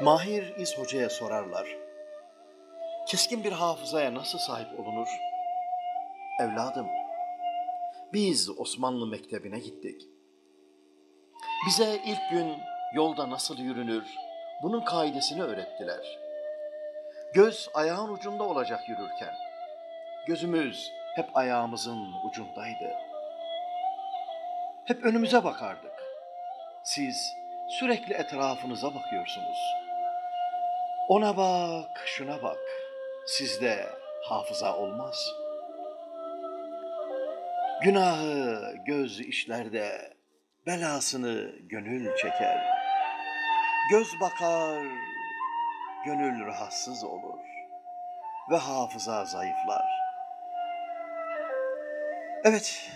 Mahir İz Hoca'ya sorarlar. Keskin bir hafızaya nasıl sahip olunur? Evladım, biz Osmanlı Mektebi'ne gittik. Bize ilk gün yolda nasıl yürünür, bunun kaidesini öğrettiler. Göz ayağın ucunda olacak yürürken. Gözümüz hep ayağımızın ucundaydı. Hep önümüze bakardık. Siz sürekli etrafınıza bakıyorsunuz. Ona bak, şuna bak. Sizde hafıza olmaz. Günahı göz işlerde, belasını gönül çeker. Göz bakar, gönül rahatsız olur ve hafıza zayıflar. Evet,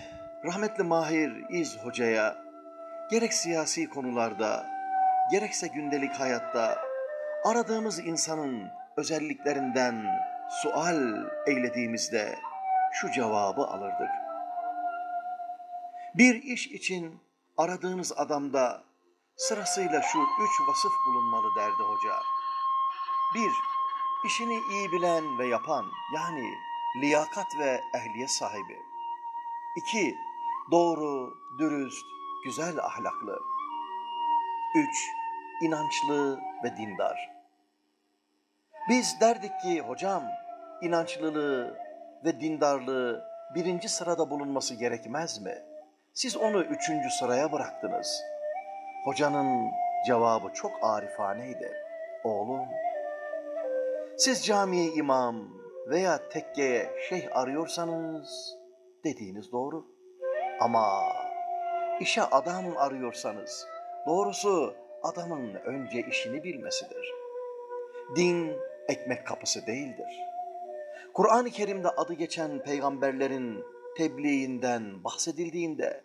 rahmetli Mahir İz Hoca'ya gerek siyasi konularda, gerekse gündelik hayatta aradığımız insanın özelliklerinden sual eylediğimizde şu cevabı alırdık. Bir iş için aradığınız adamda sırasıyla şu üç vasıf bulunmalı derdi hoca. Bir, işini iyi bilen ve yapan yani liyakat ve ehliyet sahibi. İki, doğru, dürüst, güzel ahlaklı. Üç, inançlı ve dindar. Biz derdik ki hocam inançlılığı ve dindarlığı birinci sırada bulunması gerekmez mi? Siz onu üçüncü sıraya bıraktınız. Hocanın cevabı çok arifaneydi. Oğlum, siz camiye imam veya tekkeye şeyh arıyorsanız dediğiniz doğru. Ama işe adam arıyorsanız doğrusu adamın önce işini bilmesidir. Din ekmek kapısı değildir. Kur'an-ı Kerim'de adı geçen peygamberlerin tebliğinden bahsedildiğinde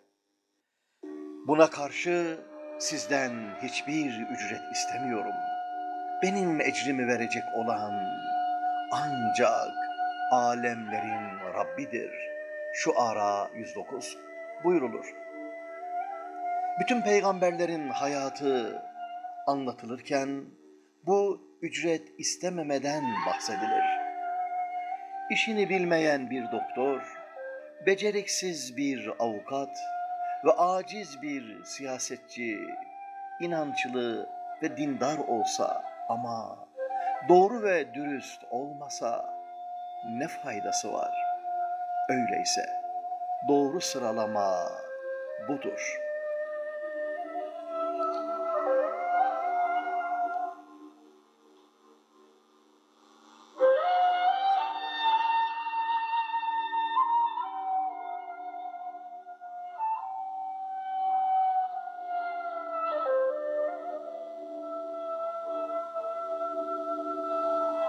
buna karşı sizden hiçbir ücret istemiyorum. Benim ecrimi verecek olan ancak alemlerin Rabbidir. Şu ara 109 buyrulur. Bütün peygamberlerin hayatı anlatılırken bu ücret istememeden bahsedilir. İşini bilmeyen bir doktor, beceriksiz bir avukat ve aciz bir siyasetçi, inançlı ve dindar olsa ama doğru ve dürüst olmasa ne faydası var? Öyleyse doğru sıralama budur.''